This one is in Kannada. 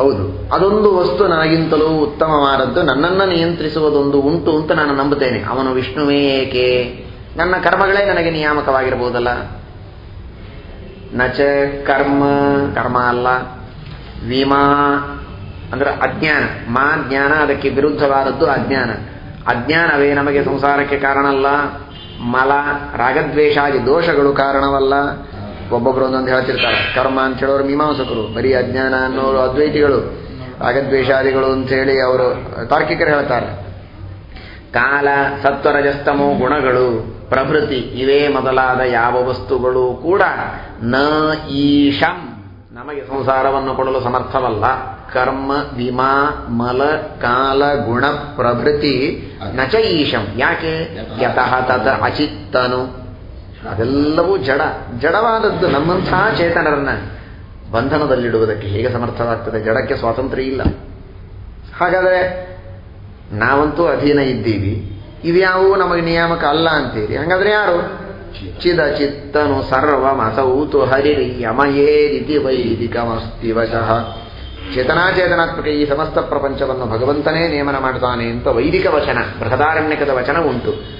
ಹೌದು. ಅದೊಂದು ವಸ್ತು ನನಗಿಂತಲೂ ಉತ್ತಮವಾದದ್ದು. ನನ್ನನ್ನು ನಿಯಂತ್ರಿಸುವುದೊಂದು ಉಂಟು ಅಂತ ನಾನು ನಂಬುತ್ತೇನೆ. ಅವನು ವಿಷ್ಣುವೇ ಏಕೆ? ನನ್ನ ಕರ್ಮಗಳೇ ನನಗೆ ನಿಯಾಮಕವಾಗಿರಬಹುದಲ್ಲ? ನಚ ಕರ್ಮ ಕರ್ಮ ಅಲ್ಲ. ವಿಮಾ, ಅಂದ್ರೆ ಅಜ್ಞಾನ. ಮಾ ಜ್ಞಾನ ಅದಕ್ಕೆ ವಿರುದ್ಧವಾದದ್ದು ಅಜ್ಞಾನ. ಅಜ್ಞಾನವೇ ನಮಗೆ ಸಂಸಾರಕ್ಕೆ ಕಾರಣ ಅಲ್ಲ ಮಲ, ರಾಗದ್ವೇಷಾದಿ ದೋಷಗಳು ಕಾರಣವಲ್ಲ. ಒಬ್ಬೊಬ್ಬರು ಒಂದೊಂದು ಹೇಳ್ತಿರ್ತಾರೆ. ಕರ್ಮ ಅಂತ ಹೇಳೋರು ಮೀಮಾಂಸಕರು ಬರೀ ಅಜ್ಞಾನ ಅನ್ನೋರು ಅದ್ವೈತಿಗಳು ಅಗದ್ವೇಷಾದಿಗಳು ಅಂತ ಹೇಳಿ ಅವರು ತಾರ್ಕಿಕರು ಹೇಳ್ತಾರೆ. ಕಾಲ ಸತ್ವರಜಸ್ತಮೋ ಗುಣಗಳು ಪ್ರಭೃತಿ ಇವೇ ಮೊದಲಾದ ಯಾವ ವಸ್ತುಗಳು ಕೂಡ ನ ಈಶಂ. ನಮಗೆ ಸಂಸಾರವನ್ನು ಕೊಡಲು ಸಮರ್ಥವಲ್ಲ. ಕರ್ಮ ವಿಮಾ ಮಲ ಕಾಲ ಗುಣ ಪ್ರಭೃತಿ ನಚ ಈಶಂ. ಯಾಕೆ? ಯತಃ ತದ ಅಚಿತ್ತನು. ಅದೆಲ್ಲವೂ ಜಡ. ಜಡವಾದದ್ದು ನಮ್ಮಂತಹ ಚೇತನರನ್ನ ಬಂಧನದಲ್ಲಿಡುವುದಕ್ಕೆ ಹೇಗೆ ಸಮರ್ಥವಾಗ್ತದೆ? ಜಡಕ್ಕೆ ಸ್ವಾತಂತ್ರ್ಯ ಇಲ್ಲ. ಹಾಗಾದರೆ ನಾವಂತೂ ಅಧೀನ ಇದ್ದೀವಿ. ಇವ್ಯಾವೂ ನಮಗೆ ನಿಯಾಮಕ ಅಲ್ಲ ಅಂತೀರಿ. ಹಾಗಾದ್ರೆ ಯಾರು? ಚಿದ ಚಿತ್ತನು ಸರ್ವಮಸೌತು ಹರಿರಿ ಯಮಯೇರಿತಿ ವೈದಿಕಮಸ್ತಿ ವಶಃ. ಚೇತನಾಚೇತನಾತ್ಮಕ ಈ ಸಮಸ್ತ ಪ್ರಪಂಚವನ್ನು ಭಗವಂತನೇ ನೇಮನ ಮಾಡ್ತಾನೆ ಅಂತ ವೈದಿಕ ವಚನ, ಬೃಹದಾರಣ್ಯಕದ ವಚನ ಉಂಟು.